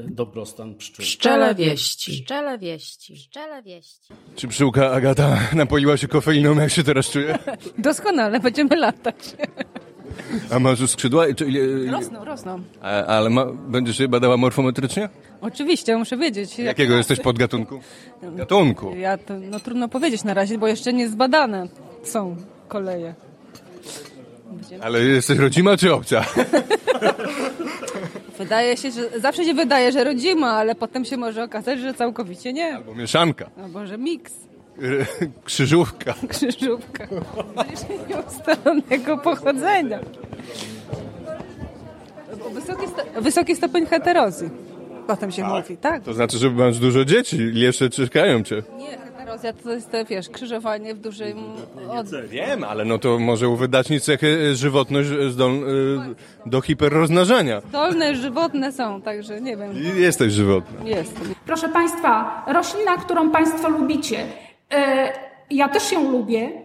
Speaker 15: dobrostan pszczół.
Speaker 11: Pszczele wieści. Pszczele wieści. Pszczele wieści.
Speaker 1: Czy pszczółka Agata napoiła się kofeiną, jak się teraz czuje?
Speaker 16: Doskonale, będziemy latać.
Speaker 1: A masz już skrzydła? Czy, ile-
Speaker 16: Rosną, rosną.
Speaker 1: a, ale ma, będziesz je badała morfometrycznie?
Speaker 16: Oczywiście, muszę wiedzieć. jak-
Speaker 1: Jakiego jesteś podgatunku? Gatunku.
Speaker 16: Ja to, no trudno powiedzieć na razie, bo jeszcze nie zbadane są koleje.
Speaker 1: Ale jesteś rodzima czy obca?
Speaker 16: Wydaje się, że zawsze się wydaje, że rodzima, ale potem się może okazać, że całkowicie nie.
Speaker 1: Bo mieszanka.
Speaker 16: Albo że miks,
Speaker 1: Krzyżówka.
Speaker 16: krzyżówka. Nieustalonego pochodzenia. Bo Wysoki, sto, wysoki stopień heterozji. Potem się mówi, tak.
Speaker 1: To znaczy, że masz dużo dzieci jeszcze czekają cię.
Speaker 16: Nie, heterozja to jest, te, wiesz, krzyżowanie w dużym... Od...
Speaker 1: Wiem, ale no to może u wydacznic cechy żywotność zdol, y, do hiperrozmnażania.
Speaker 16: Dolne, żywotne są, także nie wiem.
Speaker 1: Jesteś żywotna.
Speaker 16: Jest.
Speaker 17: Proszę Państwa, roślina, którą Państwo lubicie, E, Ja też ją lubię, e,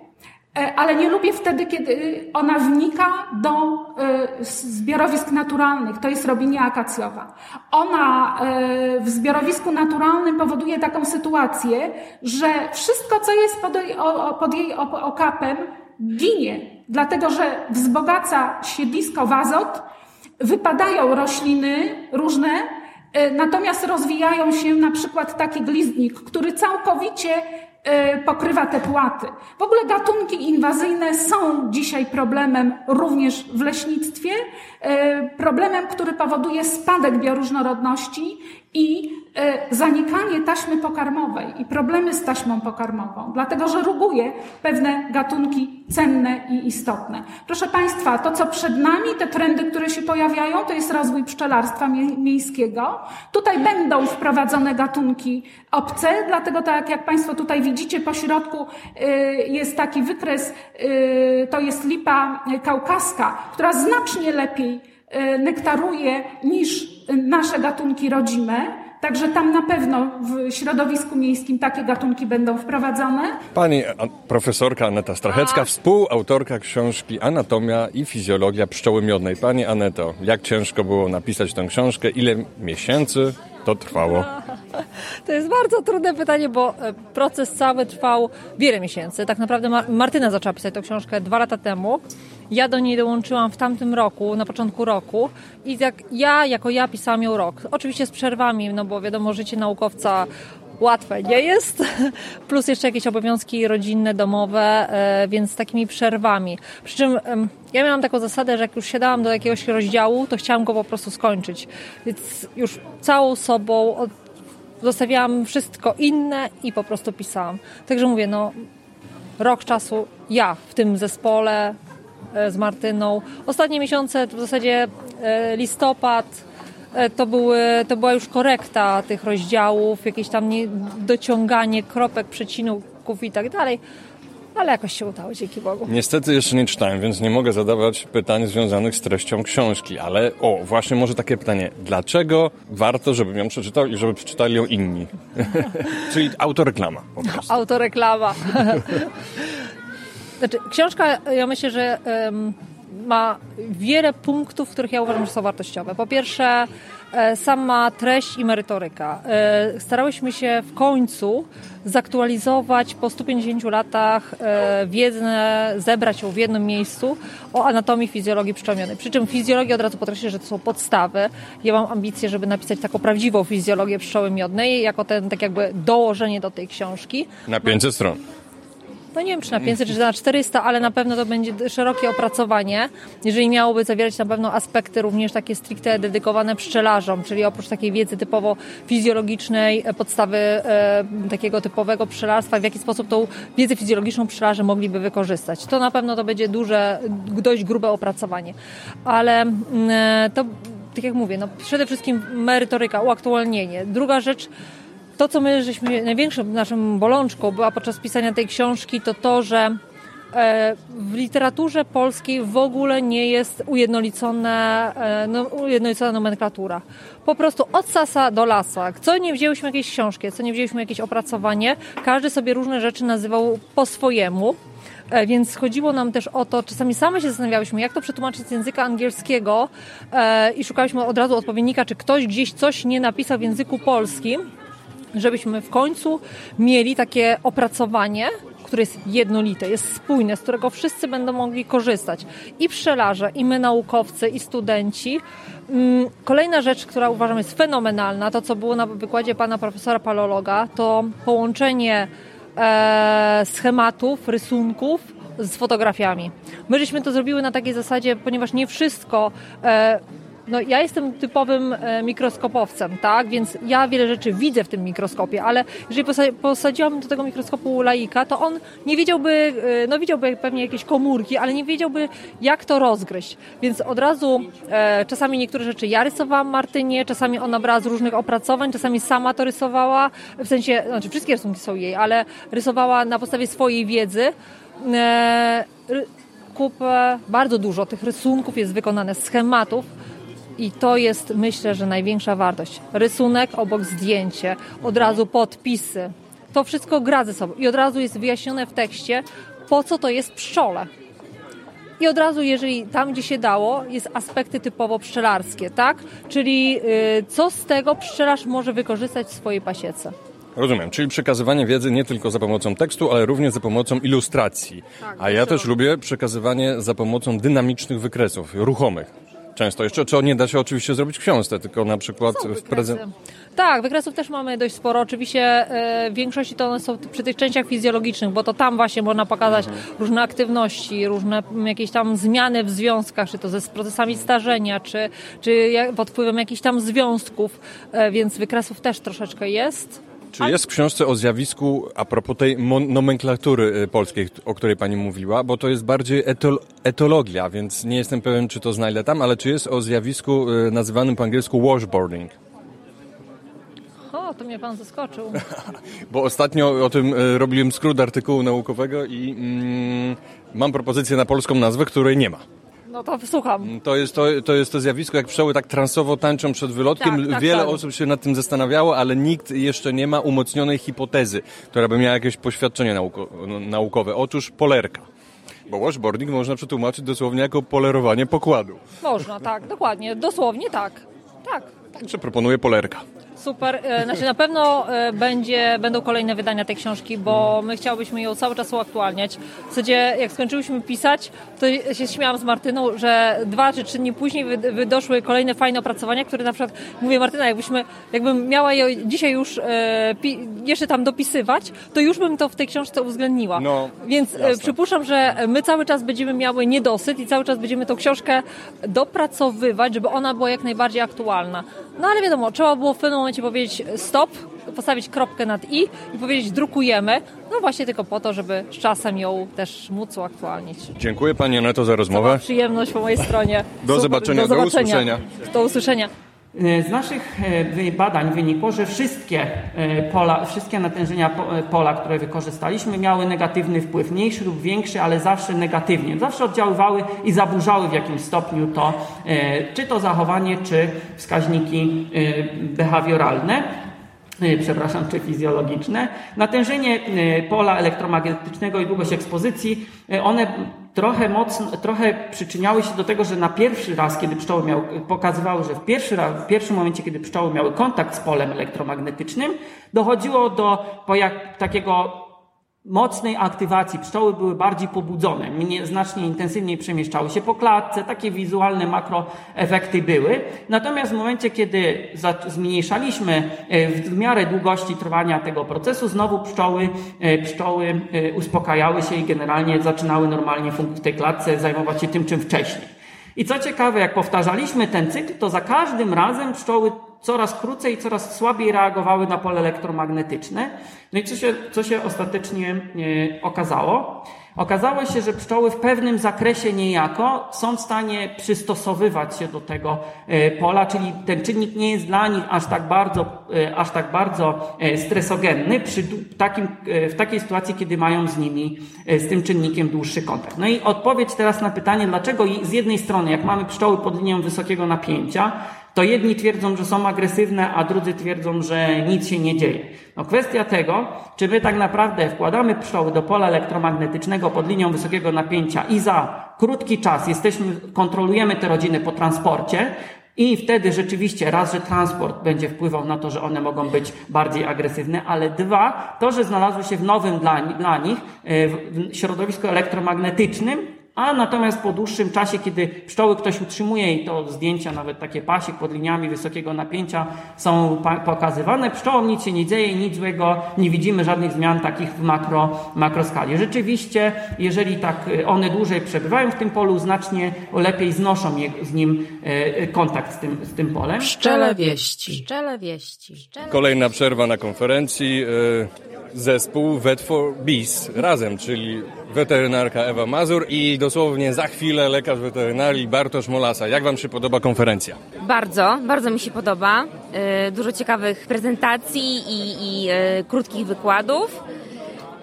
Speaker 17: ale nie lubię wtedy, kiedy ona wnika do e, zbiorowisk naturalnych. To jest robinia akacjowa. Ona e, w zbiorowisku naturalnym powoduje taką sytuację, że wszystko, co jest pod jej, okapem, ginie, dlatego że wzbogaca siedlisko w azot, wypadają rośliny różne, e, natomiast rozwijają się na przykład taki gliznik, który całkowicie e, pokrywa te płaty. W ogóle gatunki inwazyjne są dzisiaj problemem również w leśnictwie, e, problemem, który powoduje spadek bioróżnorodności i zanikanie taśmy pokarmowej i problemy z taśmą pokarmową, dlatego że ruguje pewne gatunki cenne i istotne. Proszę Państwa, to co przed nami, te trendy, które się pojawiają, to jest rozwój pszczelarstwa mie- miejskiego. Tutaj będą wprowadzone gatunki obce, dlatego tak jak Państwo tutaj widzicie, po środku y, jest taki wykres, y, to jest lipa kaukaska, która znacznie lepiej nektaruje niż nasze gatunki rodzime. Także tam na pewno w środowisku miejskim takie gatunki będą wprowadzone.
Speaker 1: Pani a, profesorka Aneta Strachecka, współautorka książki Anatomia i fizjologia pszczoły miodnej. Pani Aneto, jak ciężko było napisać tę książkę? Ile miesięcy to trwało?
Speaker 18: To jest bardzo trudne pytanie, bo e, proces cały trwał wiele miesięcy. Tak naprawdę Mar- Martyna zaczęła pisać tę książkę dwa lata temu. Ja do niej dołączyłam w tamtym roku, na początku roku i jak ja, jako ja pisałam ją rok. Oczywiście z przerwami, no bo wiadomo, życie naukowca łatwe nie jest, plus jeszcze jakieś obowiązki rodzinne, domowe, e, więc z takimi przerwami. Przy czym ja miałam taką zasadę, że jak już siadałam do jakiegoś rozdziału, to chciałam go po prostu skończyć. Więc już całą sobą zostawiałam wszystko inne i po prostu pisałam. Także mówię, no rok czasu ja w tym zespole z Martyną. Ostatnie miesiące to w zasadzie e, listopad e, to, były, to była już korekta tych rozdziałów, jakieś tam nie, dociąganie kropek, przecinków i tak dalej. Ale jakoś się udało, dzięki Bogu.
Speaker 1: Niestety jeszcze nie czytałem, więc nie mogę zadawać pytań związanych z treścią książki, ale o, właśnie może takie pytanie. Dlaczego warto, żebym ją przeczytał i żeby przeczytali ją inni? Czyli autoreklama po prostu.
Speaker 18: Autoreklama. znaczy, książka, ja myślę, że ma wiele punktów, których ja uważam, że są wartościowe. Po pierwsze, e, sama treść i merytoryka. E, Starałyśmy się w końcu zaktualizować po 150 latach e, wiedzę, zebrać ją w jednym miejscu o anatomii fizjologii pszczołomionej. Przy czym fizjologię od razu podkreślę, że to są podstawy. Ja mam ambicje, żeby napisać taką prawdziwą fizjologię pszczoły miodnej, jako ten tak jakby dołożenie do tej książki.
Speaker 1: Na 500 stron.
Speaker 18: No nie wiem, czy na 500, czy na 400, ale na pewno to będzie szerokie opracowanie, jeżeli miałoby zawierać na pewno aspekty również takie stricte dedykowane pszczelarzom, czyli oprócz takiej wiedzy typowo fizjologicznej, e, podstawy e, takiego typowego pszczelarstwa, w jaki sposób tą wiedzę fizjologiczną pszczelarze mogliby wykorzystać. To na pewno to będzie duże, dość grube opracowanie. Ale mm, e, to, tak jak mówię, no przede wszystkim merytoryka, uaktualnienie. Druga rzecz, to, co my żeśmy największą naszą bolączką była podczas pisania tej książki, to to, że e, w literaturze polskiej w ogóle nie jest ujednolicone, e, no, ujednolicona nomenklatura. Po prostu od sasa do lasa. Co nie wzięłyśmy jakieś książki, co nie wzięliśmy jakieś opracowanie, każdy sobie różne rzeczy nazywał po swojemu. E, Więc chodziło nam też o to, czasami same się zastanawiałyśmy, jak to przetłumaczyć z języka angielskiego i szukałyśmy od razu odpowiednika, czy ktoś gdzieś coś nie napisał w języku polskim żebyśmy w końcu mieli takie opracowanie, które jest jednolite, jest spójne, z którego wszyscy będą mogli korzystać. I pszczelarze, i my naukowcy, i studenci. Mm, Kolejna rzecz, która uważam jest fenomenalna, to co było na wykładzie pana profesora palologa, to połączenie e, schematów, rysunków z fotografiami. My żeśmy to zrobiły na takiej zasadzie, ponieważ nie wszystko e, no, ja jestem typowym e, mikroskopowcem, tak? Więc ja wiele rzeczy widzę w tym mikroskopie, ale jeżeli posa- posadziłam do tego mikroskopu laika, to on nie wiedziałby, e, no widziałby pewnie jakieś komórki, ale nie wiedziałby, jak to rozgryźć. Więc od razu e, czasami niektóre rzeczy ja rysowałam Martynie, czasami ona brała z różnych opracowań, czasami sama to rysowała, w sensie, znaczy wszystkie rysunki są jej, ale rysowała na podstawie swojej wiedzy. E, bardzo dużo tych rysunków jest wykonane, schematów, i to jest, myślę, że największa wartość. Rysunek obok zdjęcie, od razu podpisy. to wszystko gra ze sobą i od razu jest wyjaśnione w tekście, po co to jest pszczole. I od razu, jeżeli tam, gdzie się dało, jest aspekty typowo pszczelarskie, tak? Czyli y, co z tego pszczelarz może wykorzystać w swojej pasiece.
Speaker 1: Rozumiem, czyli przekazywanie wiedzy nie tylko za pomocą tekstu, ale również za pomocą ilustracji.
Speaker 18: Tak,
Speaker 1: A ja też lubię przekazywanie za pomocą dynamicznych wykresów, ruchomych. Często jeszcze, co nie da się oczywiście zrobić w książce, tylko na przykład w prezent...
Speaker 18: Tak, wykresów też mamy dość sporo. Oczywiście e, w większości to one są przy tych częściach fizjologicznych, bo to tam właśnie można pokazać różne aktywności, różne jakieś tam zmiany w związkach, czy to ze z procesami starzenia, czy, czy pod wpływem jakichś tam związków, e, więc wykresów też troszeczkę jest.
Speaker 1: Czy jest w książce o zjawisku, a propos tej nomenklatury y, polskiej, o której pani mówiła, bo to jest bardziej etol- etologia, więc nie jestem pewien, czy to znajdę tam, ale czy jest o zjawisku y, nazywanym po angielsku washboarding?
Speaker 18: O, to mnie pan zaskoczył.
Speaker 1: Bo ostatnio o tym y, robiłem skrót artykułu naukowego i mm, mam propozycję na polską nazwę, której nie ma.
Speaker 18: No to słucham.
Speaker 1: To jest to, to jest to zjawisko, jak pszczoły tak transowo tańczą przed wylotkiem.
Speaker 18: Tak, tak,
Speaker 1: Wiele
Speaker 18: tak.
Speaker 1: osób się nad tym zastanawiało, ale nikt jeszcze nie ma umocnionej hipotezy, która by miała jakieś poświadczenie nauko naukowe. Otóż polerka. Bo washboarding można przetłumaczyć dosłownie jako polerowanie pokładu.
Speaker 18: Można, tak, dokładnie, dosłownie tak. Tak.
Speaker 1: Także proponuję polerka.
Speaker 18: Super. E, Znaczy na pewno e, będzie, będą kolejne wydania tej książki, bo my chciałybyśmy ją cały czas uaktualniać. W zasadzie jak skończyłyśmy pisać, to się śmiałam z Martyną, że dwa czy trzy dni później wy- wydoszły kolejne fajne opracowania, które na przykład, mówię Martyna, jakbyśmy, jakbym miała je dzisiaj już e, jeszcze tam dopisywać, to już bym to w tej książce uwzględniła.
Speaker 1: No,
Speaker 18: Więc
Speaker 1: jasne.
Speaker 18: przypuszczam, że my cały czas będziemy miały niedosyt i cały czas będziemy tą książkę dopracowywać, żeby ona była jak najbardziej aktualna. No ale wiadomo, trzeba było w pewnym momencie powiedzieć stop, postawić kropkę nad i i powiedzieć drukujemy. No właśnie tylko po to, żeby z czasem ją też móc uaktualnić.
Speaker 1: Dziękuję Pani Aneto za rozmowę.
Speaker 18: Przyjemność po mojej stronie.
Speaker 1: Do zobaczenia, do usłyszenia.
Speaker 18: Do usłyszenia.
Speaker 19: Z naszych e, badań wynikło, że wszystkie e, pola, wszystkie natężenia po- e, pola, które wykorzystaliśmy, miały negatywny wpływ, mniejszy lub większy, ale zawsze negatywnie. Zawsze oddziaływały i zaburzały w jakimś stopniu to, e, czy to zachowanie, czy wskaźniki e, behawioralne e, przepraszam, czy fizjologiczne. Natężenie e, pola elektromagnetycznego i długość ekspozycji, e, one trochę mocno, trochę przyczyniały się do tego, że na pierwszy raz, kiedy pszczoły miały, pokazywały, że w, pierwszy raz, w pierwszym momencie, kiedy pszczoły miały kontakt z polem elektromagnetycznym, dochodziło do takiego mocnej aktywacji. Pszczoły były bardziej pobudzone, mnie, znacznie intensywniej przemieszczały się po klatce, takie wizualne makroefekty były. Natomiast w momencie, kiedy za, zmniejszaliśmy e, w miarę długości trwania tego procesu, znowu pszczoły, e, pszczoły e, uspokajały się i generalnie zaczynały normalnie w tej klatce zajmować się tym, czym wcześniej. I co ciekawe, jak powtarzaliśmy ten cykl, to za każdym razem pszczoły coraz krócej i coraz słabiej reagowały na pole elektromagnetyczne. No i co się, co się ostatecznie e, okazało? Okazało się, że pszczoły w pewnym zakresie niejako są w stanie przystosowywać się do tego e, pola, czyli ten czynnik nie jest dla nich aż tak bardzo, e, aż tak bardzo stresogenny przy takim, w takiej sytuacji, kiedy mają z nimi, z tym czynnikiem dłuższy kontakt. No i odpowiedź teraz na pytanie, dlaczego z jednej strony, jak mamy pszczoły pod linią wysokiego napięcia, to jedni twierdzą, że są agresywne, a drudzy twierdzą, że nic się nie dzieje. No kwestia tego, czy my tak naprawdę wkładamy pszczoły do pola elektromagnetycznego pod linią wysokiego napięcia i za krótki czas jesteśmy, kontrolujemy te rodziny po transporcie, i wtedy rzeczywiście raz, że transport będzie wpływał na to, że one mogą być bardziej agresywne, ale dwa, to, że znalazły się w nowym dla, dla nich e, w środowisku elektromagnetycznym, a natomiast po dłuższym czasie, kiedy pszczoły ktoś utrzymuje i to zdjęcia, nawet takie pasiek pod liniami wysokiego napięcia są pokazywane, pszczołom nic się nie dzieje, nic złego, nie widzimy żadnych zmian takich w makro, makroskali. Rzeczywiście, jeżeli tak e, one dłużej przebywają w tym polu, znacznie lepiej znoszą je, z nim e, kontakt z tym, z tym polem.
Speaker 11: Pszczele wieści. Pszczele wieści. Pszczele...
Speaker 1: Kolejna przerwa na konferencji. Zespół Vet for Bees razem, czyli weterynarka Ewa Mazur i dosłownie za chwilę lekarz weterynarii Bartosz Molasa. Jak Wam się podoba konferencja?
Speaker 20: Bardzo, bardzo mi się podoba. Y, Dużo ciekawych prezentacji i, i y, krótkich wykładów.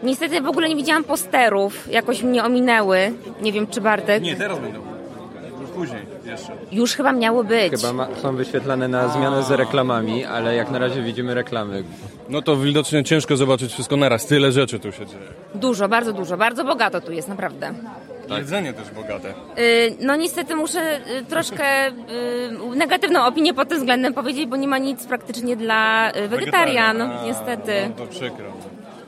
Speaker 20: Niestety w ogóle nie widziałam posterów, jakoś mnie ominęły. Nie wiem, czy Bartek.
Speaker 1: Nie, teraz będą. później jeszcze.
Speaker 20: Już chyba miało być.
Speaker 21: Chyba ma, są wyświetlane na zmianę z reklamami, ale jak na razie widzimy reklamy.
Speaker 1: No to widocznie ciężko zobaczyć wszystko naraz. Tyle rzeczy tu się dzieje.
Speaker 20: Dużo, bardzo dużo, bardzo bogato tu jest, naprawdę.
Speaker 1: Jedzenie też bogate.
Speaker 20: Y, No niestety muszę y, troszkę y, negatywną opinię pod tym względem powiedzieć, bo nie ma nic praktycznie dla y, wegetarian,
Speaker 1: A,
Speaker 20: niestety.
Speaker 1: No to przykro.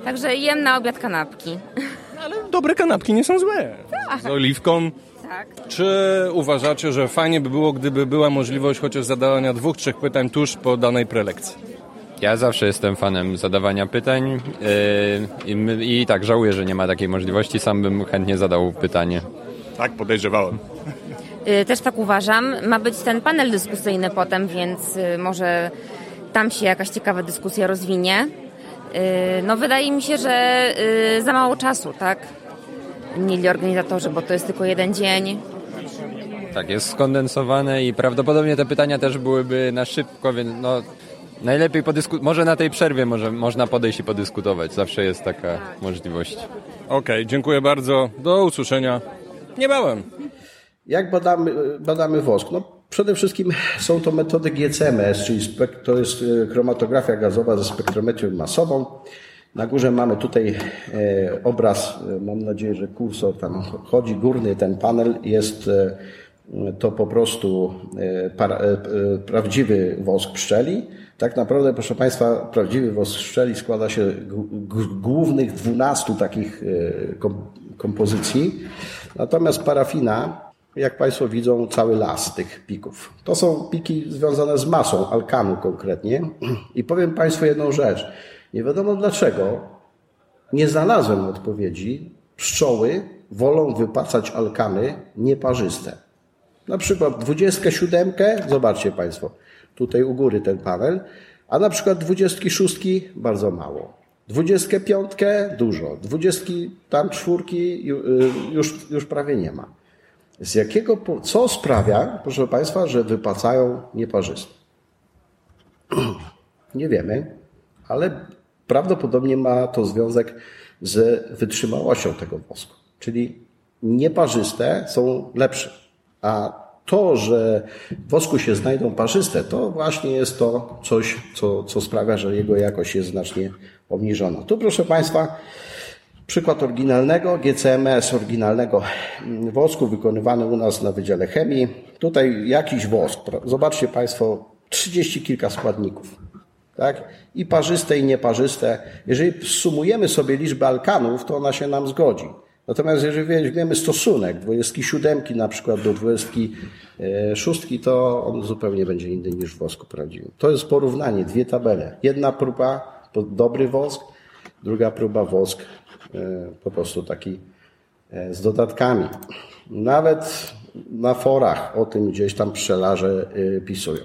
Speaker 20: Także jem na obiad kanapki.
Speaker 1: Dobre kanapki nie są złe.
Speaker 20: Tak.
Speaker 1: Z oliwką.
Speaker 20: Tak.
Speaker 1: Czy uważacie, że fajnie by było, gdyby była możliwość chociaż zadawania dwóch, trzech pytań tuż po danej prelekcji?
Speaker 21: Ja zawsze jestem fanem zadawania pytań yy, i, i tak żałuję, że nie ma takiej możliwości. Sam bym chętnie zadał pytanie.
Speaker 1: Tak, podejrzewałem.
Speaker 20: Y, Też tak uważam. Ma być ten panel dyskusyjny potem, więc y, może tam się jakaś ciekawa dyskusja rozwinie. Y, No wydaje mi się, że y, za mało czasu, tak? Mieli organizatorzy, bo to jest tylko jeden dzień.
Speaker 21: Tak, jest skondensowane i prawdopodobnie te pytania też byłyby na szybko, więc no najlepiej podyskutować. Może na tej przerwie może, można podejść i podyskutować. Zawsze jest taka możliwość.
Speaker 1: Okej, dziękuję bardzo. Do usłyszenia niebawem.
Speaker 22: Jak badamy, badamy wosk? No, przede wszystkim są to metody GCMS, czyli spek- to jest e, chromatografia gazowa ze spektrometrią masową. Na górze mamy tutaj e, obraz, e, mam nadzieję, że kursor tam chodzi, górny ten panel jest e, to po prostu prawdziwy wosk pszczeli. Tak naprawdę, proszę Państwa, prawdziwy wosk pszczeli składa się z głównych 12 takich kom, kompozycji. Natomiast parafina jak Państwo widzą, cały las tych pików. To są piki związane z masą, alkanu konkretnie. I powiem Państwu jedną rzecz. Nie wiadomo dlaczego, nie znalazłem odpowiedzi. Pszczoły wolą wypacać alkany nieparzyste. Na przykład 27, zobaczcie Państwo, tutaj u góry ten panel, a na przykład 26 bardzo mało. 25 dużo, 20 tam czwórki y, już, już prawie nie ma. Z jakiego, co sprawia, proszę Państwa, że wypacają nieparzyste? Nie wiemy, ale prawdopodobnie ma to związek z wytrzymałością tego wosku. Czyli nieparzyste są lepsze. A to, że w wosku się znajdą parzyste, to właśnie jest to coś, co, co sprawia, że jego jakość jest znacznie obniżona. Tu, proszę Państwa, Przykład oryginalnego, GCMS oryginalnego wosku wykonywany u nas na Wydziale Chemii. Tutaj jakiś wosk. Zobaczcie Państwo, 30 kilka składników. Tak? I parzyste, i nieparzyste. Jeżeli sumujemy sobie liczbę alkanów, to ona się nam zgodzi. Natomiast jeżeli weźmiemy stosunek 27 na przykład do 26, to on zupełnie będzie inny niż w wosku prawdziwym. To jest porównanie, dwie tabele. Jedna próba to dobry wosk, druga próba wosk e, po prostu taki e, z dodatkami. Nawet na forach o tym gdzieś tam pszczelarze e, pisują.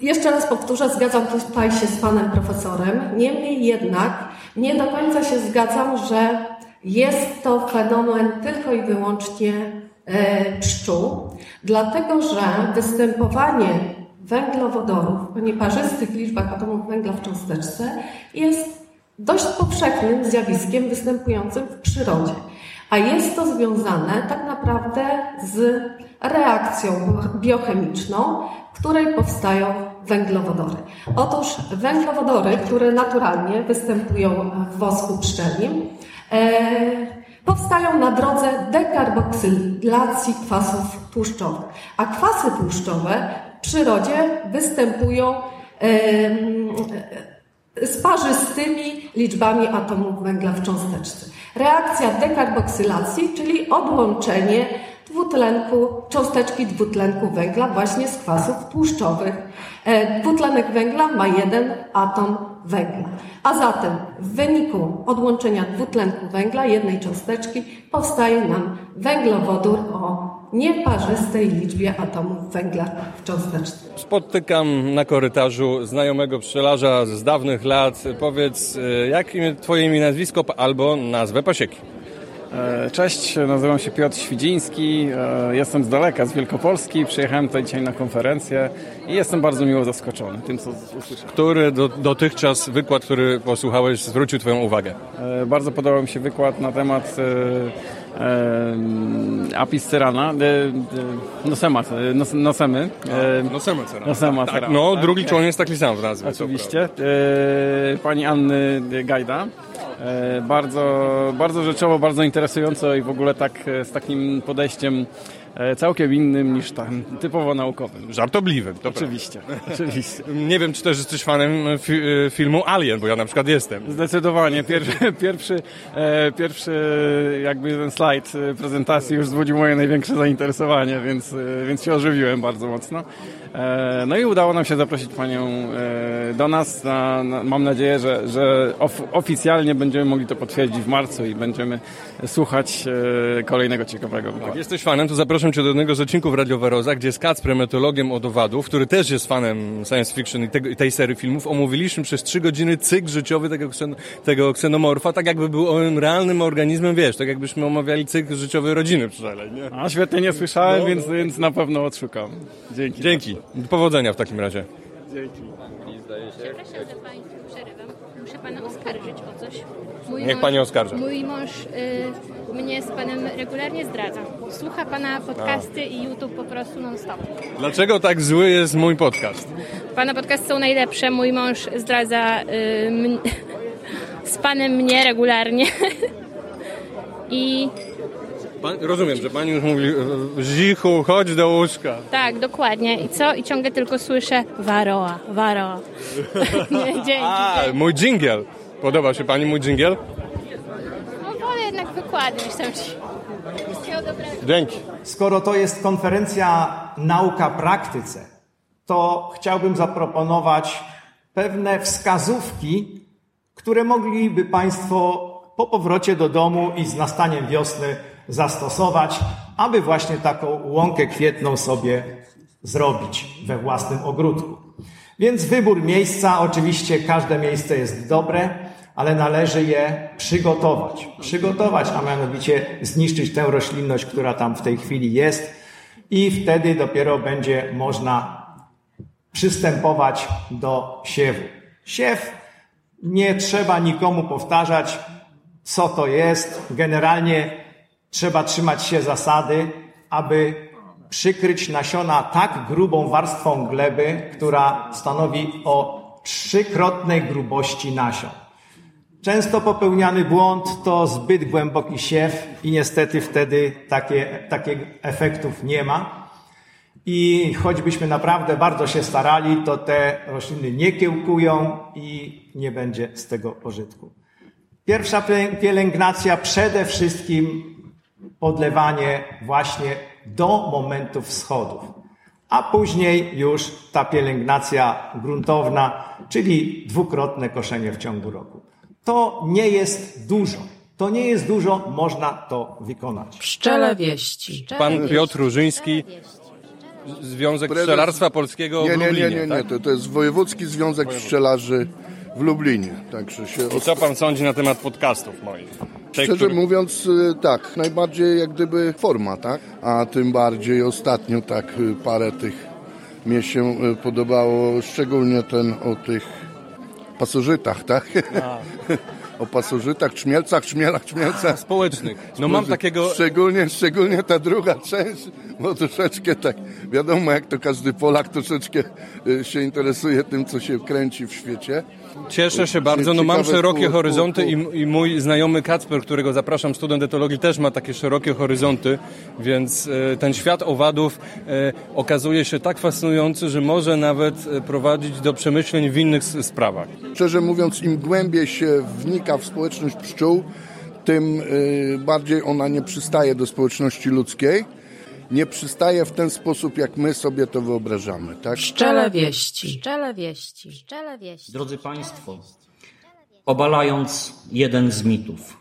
Speaker 23: Jeszcze raz powtórzę, zgadzam tutaj się z panem profesorem. Niemniej jednak nie do końca się zgadzam, że jest to fenomen tylko i wyłącznie e, pszczół, dlatego że występowanie węglowodorów o nieparzystych liczbach atomów węgla w cząsteczce jest dość powszechnym zjawiskiem występującym w przyrodzie. A jest to związane tak naprawdę z reakcją biochemiczną, w której powstają węglowodory. Otóż węglowodory, które naturalnie występują w wosku pszczelim, e, powstają na drodze dekarboksylacji kwasów tłuszczowych. A kwasy tłuszczowe w przyrodzie występują em, z parzystymi liczbami atomów węgla w cząsteczce. Reakcja dekarboksylacji, czyli odłączenie dwutlenku, cząsteczki dwutlenku węgla właśnie z kwasów tłuszczowych. E, Dwutlenek węgla ma jeden atom węgla. A zatem w wyniku odłączenia dwutlenku węgla, jednej cząsteczki, powstaje nam węglowodór o nieparzystej liczbie atomów węgla w cząsteczce.
Speaker 1: Spotykam na korytarzu znajomego pszczelarza z dawnych lat. Powiedz, y, jak imię, twoje imię, nazwisko albo nazwę pasieki?
Speaker 24: E, Cześć, nazywam się Piotr Świdziński, e, jestem z daleka, z Wielkopolski, przyjechałem tutaj dzisiaj na konferencję i jestem bardzo miło zaskoczony tym, co usłyszałem.
Speaker 1: Który do, dotychczas wykład, który posłuchałeś, zwrócił twoją uwagę?
Speaker 24: E, Bardzo podobał mi się wykład na temat apiscerana, e, e, nosema, nos, nosemy. E,
Speaker 1: Nosema cerana.
Speaker 24: Nosema
Speaker 1: Tak,
Speaker 24: cerana,
Speaker 1: no,
Speaker 24: tak.
Speaker 1: drugi członek jest taki sam w nazwie.
Speaker 24: Oczywiście. Pani Anny Gajda. E, bardzo, bardzo rzeczowo, bardzo interesująco i w ogóle tak e, z takim podejściem całkiem innym niż tam typowo naukowym.
Speaker 1: Żartobliwym, to
Speaker 24: Oczywiście, oczywiście.
Speaker 1: Nie wiem, czy też jesteś fanem fi e, filmu Alien, bo ja na przykład jestem.
Speaker 24: Zdecydowanie. Pierwszy, pierwszy, e, pierwszy jakby ten slajd e, prezentacji już wzbudził moje największe zainteresowanie, więc, e, więc się ożywiłem bardzo mocno. E, no i udało nam się zaprosić Panią e, do nas. Na, na, mam nadzieję, że, że of, oficjalnie będziemy mogli to potwierdzić w marcu i będziemy słuchać e, kolejnego ciekawego
Speaker 1: Jak jesteś fanem, to zapraszam Cię do jednego z odcinków Radio Waroza, gdzie z Kacprem, etologiem od owadów, który też jest fanem science fiction i, tego, i tej serii filmów, omówiliśmy przez trzy godziny cykl życiowy tego, ksen, tego ksenomorfa, tak jakby był on realnym organizmem, wiesz, tak jakbyśmy omawiali cykl życiowy rodziny przynajmniej, nie?
Speaker 24: A świetnie nie słyszałem,
Speaker 1: No,
Speaker 24: więc, więc na pewno odszukam. Dzięki.
Speaker 1: Dzięki. Powodzenia w takim razie.
Speaker 24: Dzięki.
Speaker 25: Przepraszam, że Pani przerywam. Muszę Pana oskarżyć. Mój
Speaker 1: Niech Pani oskarża.
Speaker 25: Mój mąż y, mnie z Panem regularnie zdradza. Słucha Pana podcasty i YouTube po prostu non-stop.
Speaker 1: Dlaczego tak zły jest mój podcast?
Speaker 25: Pana podcasty są najlepsze. Mój mąż zdradza y, m- z Panem mnie regularnie. I
Speaker 1: Pan, rozumiem, że Pani już mówi, e, Zichu, chodź do łóżka.
Speaker 25: tak, dokładnie. I co? I ciągle tylko słyszę Waroa, Waroa. Dzięki.
Speaker 1: A, mój dżingiel. Podoba się Pani mój dżingiel?
Speaker 25: No wolę jednak wykłady niż tam ci.
Speaker 1: Dzięki.
Speaker 26: Skoro to jest konferencja Nauka Praktyce, to chciałbym zaproponować pewne wskazówki, które mogliby Państwo po powrocie do domu i z nastaniem wiosny zastosować, aby właśnie taką łąkę kwietną sobie zrobić we własnym ogródku. Więc wybór miejsca, oczywiście każde miejsce jest dobre, ale należy je przygotować. Przygotować, a mianowicie zniszczyć tę roślinność, która tam w tej chwili jest i wtedy dopiero będzie można przystępować do siewu. Siew nie trzeba nikomu powtarzać, co to jest. Generalnie trzeba trzymać się zasady, aby przykryć nasiona tak grubą warstwą gleby, która stanowi o trzykrotnej grubości nasion. Często popełniany błąd to zbyt głęboki siew i niestety wtedy takie, takich efektów nie ma. I choćbyśmy naprawdę bardzo się starali, to te rośliny nie kiełkują i nie będzie z tego pożytku. Pierwsza pielę- pielęgnacja przede wszystkim podlewanie właśnie do momentów wschodów, a później już ta pielęgnacja gruntowna, czyli dwukrotne koszenie w ciągu roku. To nie jest dużo. To nie jest dużo, można to wykonać.
Speaker 11: Pszczele wieści.
Speaker 1: Pan Piotr Różyński, Związek
Speaker 27: Prezes-
Speaker 1: Pszczelarstwa Polskiego w
Speaker 27: Nie, nie,
Speaker 1: Lublinie,
Speaker 27: nie, nie, nie.
Speaker 1: tak?
Speaker 27: To, to jest Wojewódzki Związek Pszczelarzy w Lublinie. Także się
Speaker 1: I co pan sądzi na temat podcastów moich? Tych,
Speaker 27: Szczerze
Speaker 1: które-
Speaker 27: mówiąc, y, tak, najbardziej jak gdyby forma, tak? A tym bardziej ostatnio tak y, parę tych mnie się y, podobało, szczególnie ten o tych pasożytach, tak? o pasożytach, czmielcach, czmielach, czmielcach.
Speaker 1: Społecznych. No mam takiego...
Speaker 27: Szczególnie, szczególnie ta druga część, bo troszeczkę tak, wiadomo jak to każdy Polak troszeczkę y, się interesuje tym, co się kręci w świecie.
Speaker 1: Cieszę się bardzo, no mam szerokie horyzonty i, i mój znajomy Kacper, którego zapraszam, student etologii, też ma takie szerokie horyzonty, więc e, ten świat owadów e, okazuje się tak fascynujący, że może nawet e, prowadzić do przemyśleń w innych sprawach.
Speaker 27: Szczerze mówiąc, im głębiej się wnika w społeczność pszczół, tym bardziej ona nie przystaje do społeczności ludzkiej. Nie przystaje w ten sposób, jak my sobie to wyobrażamy. Tak?
Speaker 11: Pszczele wieści. Pszczele wieści. Pszczele wieści.
Speaker 28: Drodzy Państwo, obalając jeden z mitów,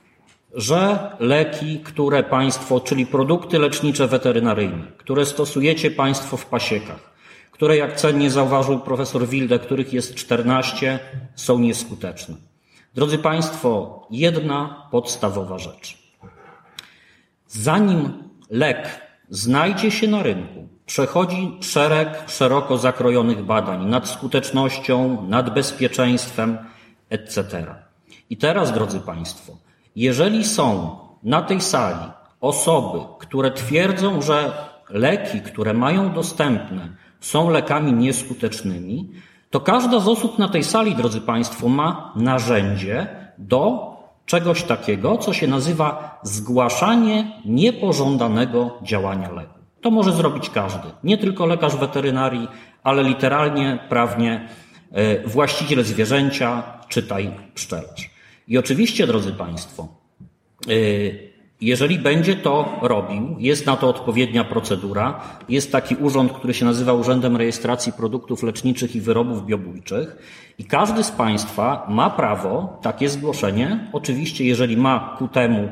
Speaker 28: że leki, które Państwo, czyli produkty lecznicze weterynaryjne, które stosujecie Państwo w pasiekach, które jak cennie zauważył profesor Wilde, których jest 14, są nieskuteczne. Drodzy Państwo, jedna podstawowa rzecz. Zanim lek znajdzie się na rynku, przechodzi szereg szeroko zakrojonych badań nad skutecznością, nad bezpieczeństwem, etc. I teraz, drodzy Państwo, jeżeli są na tej sali osoby, które twierdzą, że leki, które mają dostępne, są lekami nieskutecznymi, to każda z osób na tej sali, drodzy Państwo, ma narzędzie do czegoś takiego, co się nazywa zgłaszanie niepożądanego działania leku. To może zrobić każdy, nie tylko lekarz weterynarii, ale literalnie, prawnie e, właściciel zwierzęcia, czytaj pszczelarz. I oczywiście, drodzy Państwo, e, jeżeli będzie to robił, jest na to odpowiednia procedura, jest taki urząd, który się nazywa Urzędem Rejestracji Produktów Leczniczych i Wyrobów Biobójczych i każdy z Państwa ma prawo takie zgłoszenie, oczywiście jeżeli ma ku temu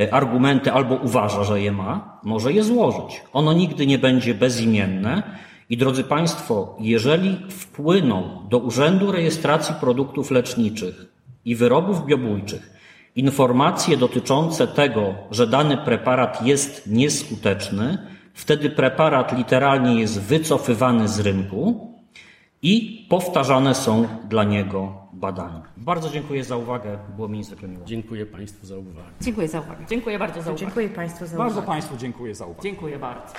Speaker 28: e, argumenty albo uważa, że je ma, może je złożyć. Ono nigdy nie będzie bezimienne i drodzy Państwo, jeżeli wpłyną do Urzędu Rejestracji Produktów Leczniczych i Wyrobów Biobójczych informacje dotyczące tego, że dany preparat jest nieskuteczny, wtedy preparat literalnie jest wycofywany z rynku i powtarzane są dla niego badania. Bardzo dziękuję za uwagę. Było mi niezwykle miło.
Speaker 15: Dziękuję Państwu za uwagę.
Speaker 10: Dziękuję za uwagę.
Speaker 19: Dziękuję bardzo za uwagę.
Speaker 10: Dziękuję Państwu za
Speaker 15: Bardzo
Speaker 10: uwagę.
Speaker 15: Państwu dziękuję za uwagę.
Speaker 19: Dziękuję bardzo.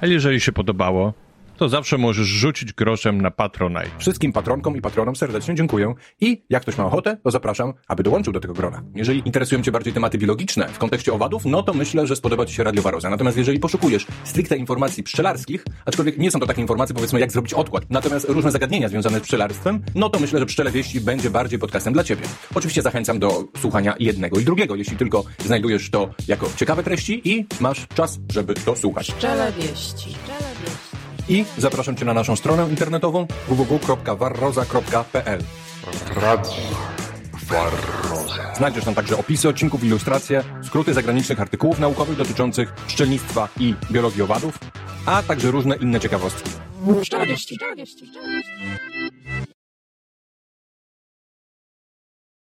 Speaker 29: Ale jeżeli się podobało, to zawsze możesz rzucić groszem na Patronite.
Speaker 1: Wszystkim patronkom i patronom serdecznie dziękuję i jak ktoś ma ochotę, to zapraszam, aby dołączył do tego grona. Jeżeli interesują Cię bardziej tematy biologiczne w kontekście owadów, no to myślę, że spodoba Ci się radiowaroza. Natomiast jeżeli poszukujesz stricte informacji pszczelarskich, aczkolwiek nie są to takie informacje, powiedzmy, jak zrobić odkład, natomiast różne zagadnienia związane z pszczelarstwem, no to myślę, że Pszczele Wieści będzie bardziej podcastem dla Ciebie. Oczywiście zachęcam do słuchania jednego i drugiego, jeśli tylko znajdujesz to jako ciekawe treści i masz czas, żeby to słuchać.
Speaker 11: Pszczele wieści. Pszczele wieści.
Speaker 1: I zapraszam Cię na naszą stronę internetową www.warroza.pl Radio Warroza. Znajdziesz tam także opisy odcinków, ilustracje, skróty zagranicznych artykułów naukowych dotyczących pszczelnictwa i biologii owadów, a także różne inne ciekawostki.
Speaker 11: Pszczele wieści. Pszczele wieści. Pszczele wieści.